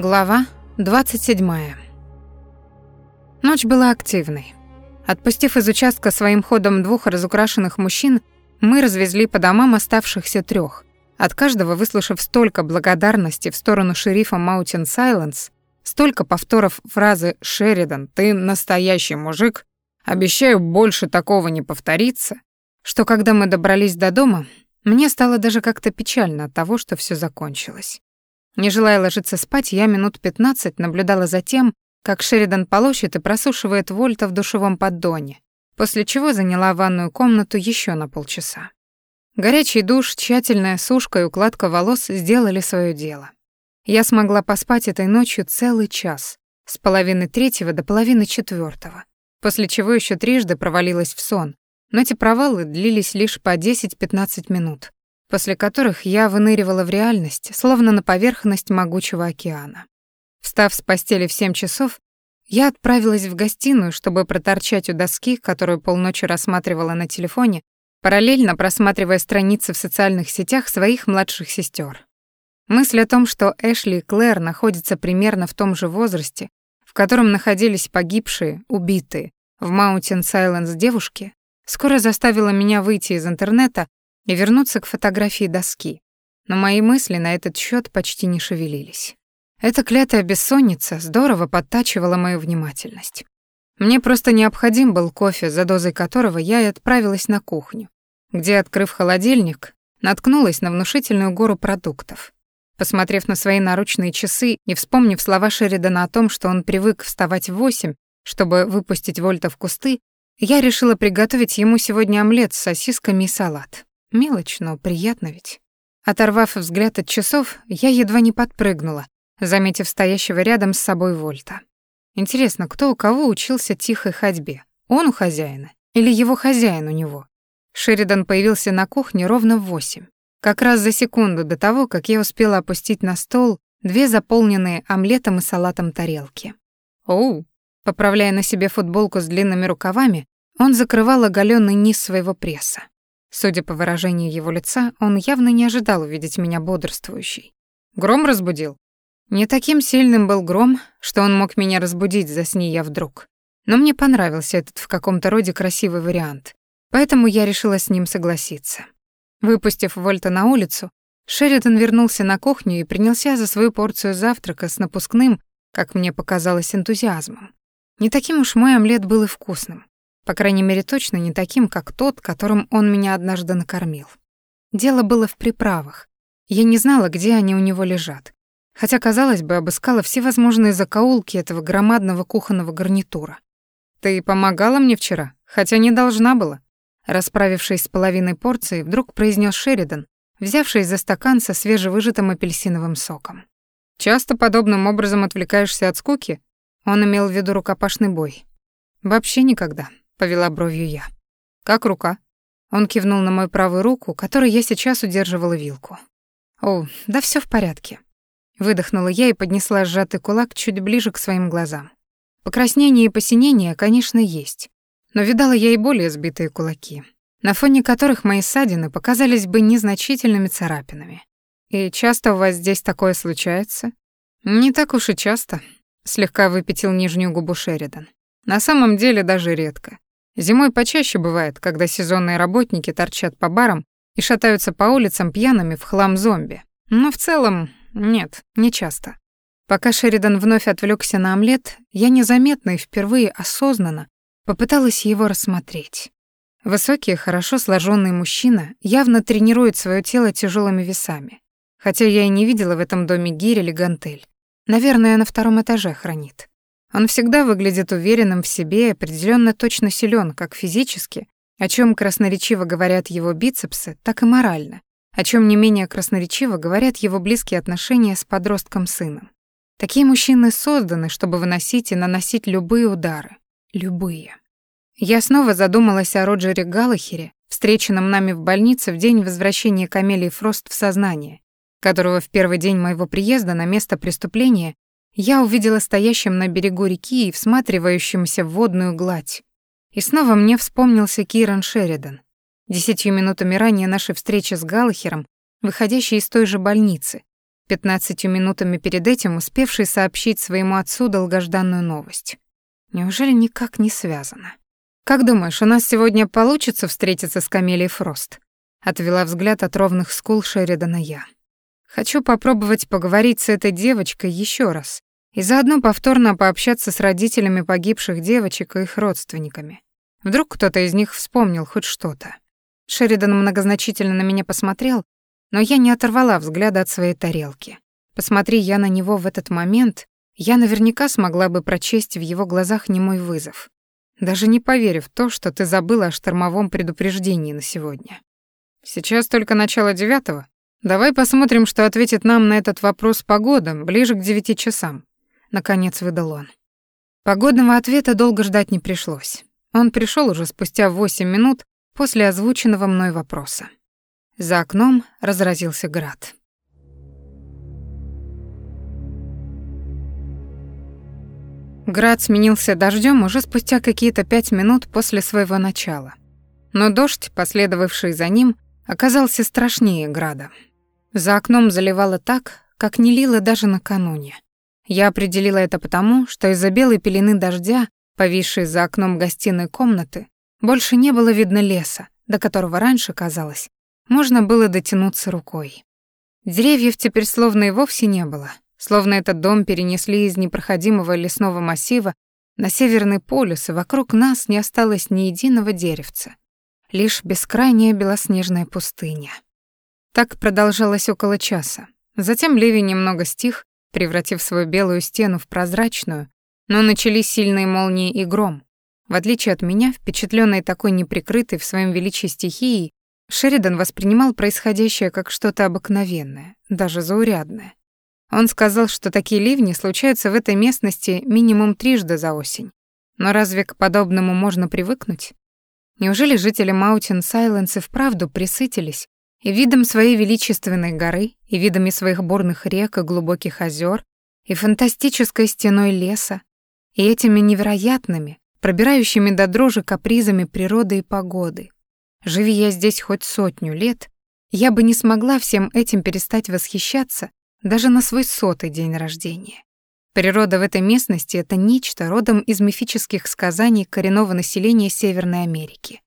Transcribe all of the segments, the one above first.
Глава 27. Ночь была активной. Отпустив из участка своим ходом двух разукрашенных мужчин, мы развезли по домам оставшихся трех. От каждого выслушав столько благодарности в сторону шерифа Маутин Сайленс, столько повторов фразы «Шеридан, ты настоящий мужик», «Обещаю, больше такого не повторится», что когда мы добрались до дома, мне стало даже как-то печально от того, что все закончилось. Не желая ложиться спать, я минут пятнадцать наблюдала за тем, как Шеридан полощет и просушивает Вольта в душевом поддоне, после чего заняла ванную комнату еще на полчаса. Горячий душ, тщательная сушка и укладка волос сделали свое дело. Я смогла поспать этой ночью целый час, с половины третьего до половины четвертого, после чего еще трижды провалилась в сон, но эти провалы длились лишь по 10-15 минут, после которых я выныривала в реальность, словно на поверхность могучего океана. Встав с постели в 7 часов, я отправилась в гостиную, чтобы проторчать у доски, которую полночи рассматривала на телефоне, параллельно просматривая страницы в социальных сетях своих младших сестер. Мысль о том, что Эшли и Клэр находятся примерно в том же возрасте, в котором находились погибшие, убитые в Маунтин Сайленс девушки, скоро заставила меня выйти из интернета и вернуться к фотографии доски. Но мои мысли на этот счет почти не шевелились. Эта клятая бессонница здорово подтачивала мою внимательность. Мне просто необходим был кофе, за дозой которого я и отправилась на кухню, где, открыв холодильник, наткнулась на внушительную гору продуктов. Посмотрев на свои наручные часы и вспомнив слова Шеридана о том, что он привык вставать в восемь, чтобы выпустить Вольта в кусты, я решила приготовить ему сегодня омлет с сосисками и салат. Мелочь, но приятно ведь. Оторвав взгляд от часов, я едва не подпрыгнула, заметив стоящего рядом с собой Вольта. Интересно, кто у кого учился тихой ходьбе? Он у хозяина или его хозяин у него? Шеридан появился на кухне ровно в восемь, как раз за секунду до того, как я успела опустить на стол две заполненные омлетом и салатом тарелки. Оу, поправляя на себе футболку с длинными рукавами, он закрывал оголенный низ своего пресса. Судя по выражению его лица, он явно не ожидал увидеть меня бодрствующей. Гром разбудил. Не таким сильным был гром, что он мог меня разбудить, засни я вдруг. Но мне понравился этот в каком-то роде красивый вариант, поэтому я решила с ним согласиться. Выпустив Вольта на улицу, Шеридан вернулся на кухню и принялся за свою порцию завтрака с напускным, как мне показалось, энтузиазмом. Не таким уж мой омлет был и вкусным. По крайней мере, точно не таким, как тот, которым он меня однажды накормил. Дело было в приправах. Я не знала, где они у него лежат хотя, казалось бы, обыскала все возможные закоулки этого громадного кухонного гарнитура. «Ты помогала мне вчера, хотя не должна была», расправившись с половиной порции, вдруг произнес Шеридан, взявший за стакан со свежевыжатым апельсиновым соком. «Часто подобным образом отвлекаешься от скуки?» Он имел в виду рукопашный бой. «Вообще никогда», — повела бровью я. «Как рука?» Он кивнул на мою правую руку, которой я сейчас удерживала вилку. «О, да все в порядке. Выдохнула я и поднесла сжатый кулак чуть ближе к своим глазам. Покраснение и посинение, конечно, есть. Но видала я и более сбитые кулаки, на фоне которых мои ссадины показались бы незначительными царапинами. «И часто у вас здесь такое случается?» «Не так уж и часто», — слегка выпятил нижнюю губу Шеридан. «На самом деле даже редко. Зимой почаще бывает, когда сезонные работники торчат по барам и шатаются по улицам пьяными в хлам зомби. Но в целом нет, не часто. Пока Шеридан вновь отвлекся на омлет, я незаметно и впервые осознанно попыталась его рассмотреть. Высокий, хорошо сложенный мужчина явно тренирует свое тело тяжелыми весами. Хотя я и не видела в этом доме гирь или гантель. Наверное, на втором этаже хранит. Он всегда выглядит уверенным в себе и определенно точно силен, как физически, о чем красноречиво говорят его бицепсы, так и морально о чем не менее красноречиво говорят его близкие отношения с подростком-сыном. Такие мужчины созданы, чтобы выносить и наносить любые удары. Любые. Я снова задумалась о Роджере Галлахере, встреченном нами в больнице в день возвращения Камелии Фрост в сознание, которого в первый день моего приезда на место преступления я увидела стоящим на берегу реки и всматривающимся в водную гладь. И снова мне вспомнился Киран Шеридан, Десятью минутами ранее нашей встречи с Галлахером, выходящей из той же больницы, пятнадцатью минутами перед этим успевший сообщить своему отцу долгожданную новость. Неужели никак не связано? «Как думаешь, у нас сегодня получится встретиться с Камелией Фрост?» Отвела взгляд от ровных скул Шеридана я. «Хочу попробовать поговорить с этой девочкой еще раз и заодно повторно пообщаться с родителями погибших девочек и их родственниками. Вдруг кто-то из них вспомнил хоть что-то. Шеридан многозначительно на меня посмотрел, но я не оторвала взгляда от своей тарелки. Посмотри я на него в этот момент, я наверняка смогла бы прочесть в его глазах немой вызов. Даже не поверив в то, что ты забыла о штормовом предупреждении на сегодня. Сейчас только начало девятого. Давай посмотрим, что ответит нам на этот вопрос погода ближе к девяти часам. Наконец выдал он. Погодного ответа долго ждать не пришлось. Он пришел уже спустя восемь минут после озвученного мной вопроса. За окном разразился град. Град сменился дождем уже спустя какие-то пять минут после своего начала. Но дождь, последовавший за ним, оказался страшнее града. За окном заливало так, как не лило даже накануне. Я определила это потому, что из-за белой пелены дождя, повисшей за окном гостиной комнаты, больше не было видно леса, до которого раньше, казалось, можно было дотянуться рукой. Деревьев теперь словно и вовсе не было, словно этот дом перенесли из непроходимого лесного массива на Северный полюс, и вокруг нас не осталось ни единого деревца, лишь бескрайняя белоснежная пустыня. Так продолжалось около часа. Затем ливень немного стих, превратив свою белую стену в прозрачную, но начались сильные молнии и гром, в отличие от меня, впечатленной такой неприкрытой в своем величии стихией, Шеридан воспринимал происходящее как что-то обыкновенное, даже заурядное. Он сказал, что такие ливни случаются в этой местности минимум трижды за осень. Но разве к подобному можно привыкнуть? Неужели жители Маутин Сайленс и вправду присытились и видом своей величественной горы, и видами своих бурных рек и глубоких озер, и фантастической стеной леса, и этими невероятными, пробирающими до дрожи капризами природы и погоды. Живи я здесь хоть сотню лет, я бы не смогла всем этим перестать восхищаться даже на свой сотый день рождения. Природа в этой местности — это нечто родом из мифических сказаний коренного населения Северной Америки.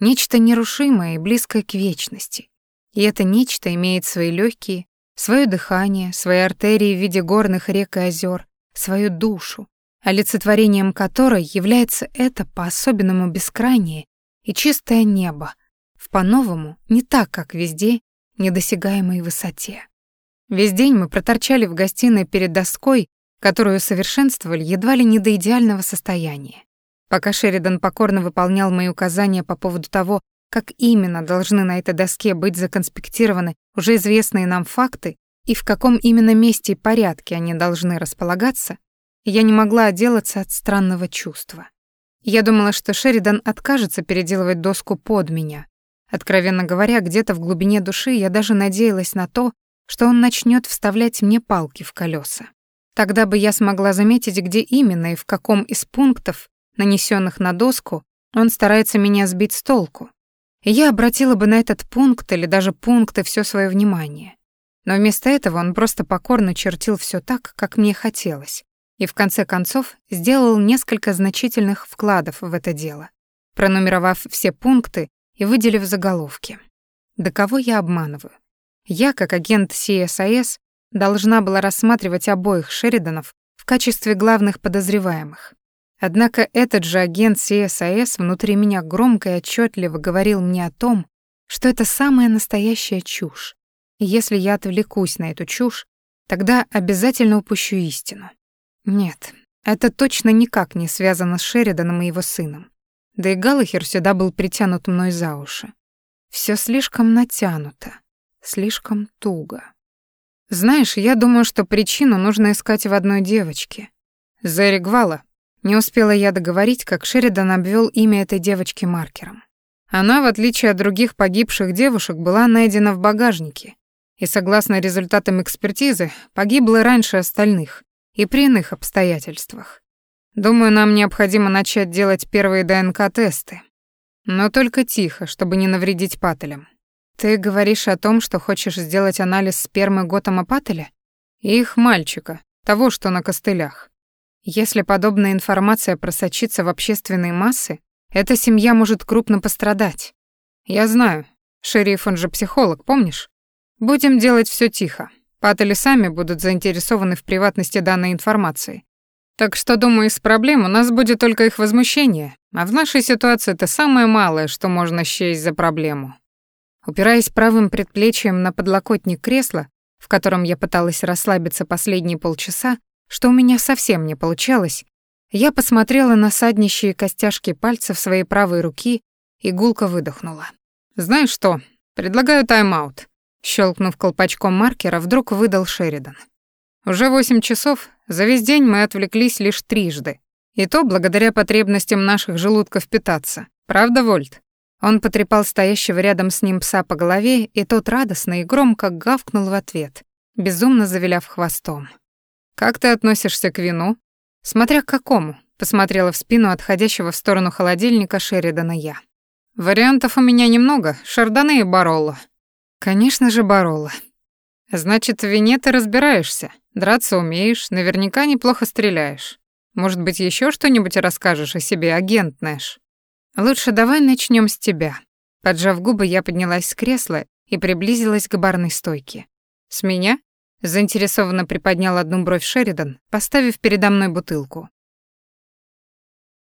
Нечто нерушимое и близкое к вечности. И это нечто имеет свои легкие, свое дыхание, свои артерии в виде горных рек и озер, свою душу, олицетворением которой является это по-особенному бескрайнее и чистое небо, в по-новому, не так, как везде, недосягаемой высоте. Весь день мы проторчали в гостиной перед доской, которую совершенствовали едва ли не до идеального состояния. Пока Шеридан покорно выполнял мои указания по поводу того, как именно должны на этой доске быть законспектированы уже известные нам факты и в каком именно месте и порядке они должны располагаться, я не могла отделаться от странного чувства. Я думала, что Шеридан откажется переделывать доску под меня. Откровенно говоря, где-то в глубине души я даже надеялась на то, что он начнет вставлять мне палки в колеса. Тогда бы я смогла заметить, где именно и в каком из пунктов, нанесенных на доску, он старается меня сбить с толку. Я обратила бы на этот пункт или даже пункты все свое внимание. Но вместо этого он просто покорно чертил все так, как мне хотелось, и в конце концов сделал несколько значительных вкладов в это дело, пронумеровав все пункты и выделив заголовки. Да кого я обманываю? Я, как агент CSIS, должна была рассматривать обоих Шериданов в качестве главных подозреваемых. Однако этот же агент CSIS внутри меня громко и отчетливо говорил мне о том, что это самая настоящая чушь. И если я отвлекусь на эту чушь, тогда обязательно упущу истину. Нет, это точно никак не связано с Шериданом и его сыном. Да и Галлахер сюда был притянут мной за уши. Все слишком натянуто, слишком туго. Знаешь, я думаю, что причину нужно искать в одной девочке. Зэри Гвала. Не успела я договорить, как Шеридан обвел имя этой девочки маркером. Она, в отличие от других погибших девушек, была найдена в багажнике и, согласно результатам экспертизы, погибла раньше остальных, и при иных обстоятельствах. Думаю, нам необходимо начать делать первые ДНК-тесты. Но только тихо, чтобы не навредить Пателям. Ты говоришь о том, что хочешь сделать анализ спермы Готэма Пателя? И их мальчика, того, что на костылях. Если подобная информация просочится в общественные массы, эта семья может крупно пострадать. Я знаю. Шериф, он же психолог, помнишь? Будем делать все тихо. Паттели сами будут заинтересованы в приватности данной информации. Так что, думаю, из проблем у нас будет только их возмущение, а в нашей ситуации это самое малое, что можно счесть за проблему. Упираясь правым предплечьем на подлокотник кресла, в котором я пыталась расслабиться последние полчаса, что у меня совсем не получалось, я посмотрела на саднищие костяшки пальцев своей правой руки и гулко выдохнула. «Знаешь что, предлагаю тайм-аут», щелкнув колпачком маркера, вдруг выдал Шеридан. «Уже восемь часов, за весь день мы отвлеклись лишь трижды, и то благодаря потребностям наших желудков питаться. Правда, Вольт?» Он потрепал стоящего рядом с ним пса по голове, и тот радостно и громко гавкнул в ответ, безумно завиляв хвостом. «Как ты относишься к вину?» «Смотря к какому», — посмотрела в спину отходящего в сторону холодильника Шеридана я. «Вариантов у меня немного, шардоне и баролла». «Конечно же, баролла». «Значит, в вине ты разбираешься, драться умеешь, наверняка неплохо стреляешь. Может быть, еще что-нибудь расскажешь о себе, агент Нэш?» «Лучше давай начнем с тебя». Поджав губы, я поднялась с кресла и приблизилась к барной стойке. «С меня?» — заинтересованно приподнял одну бровь Шеридан, поставив передо мной бутылку.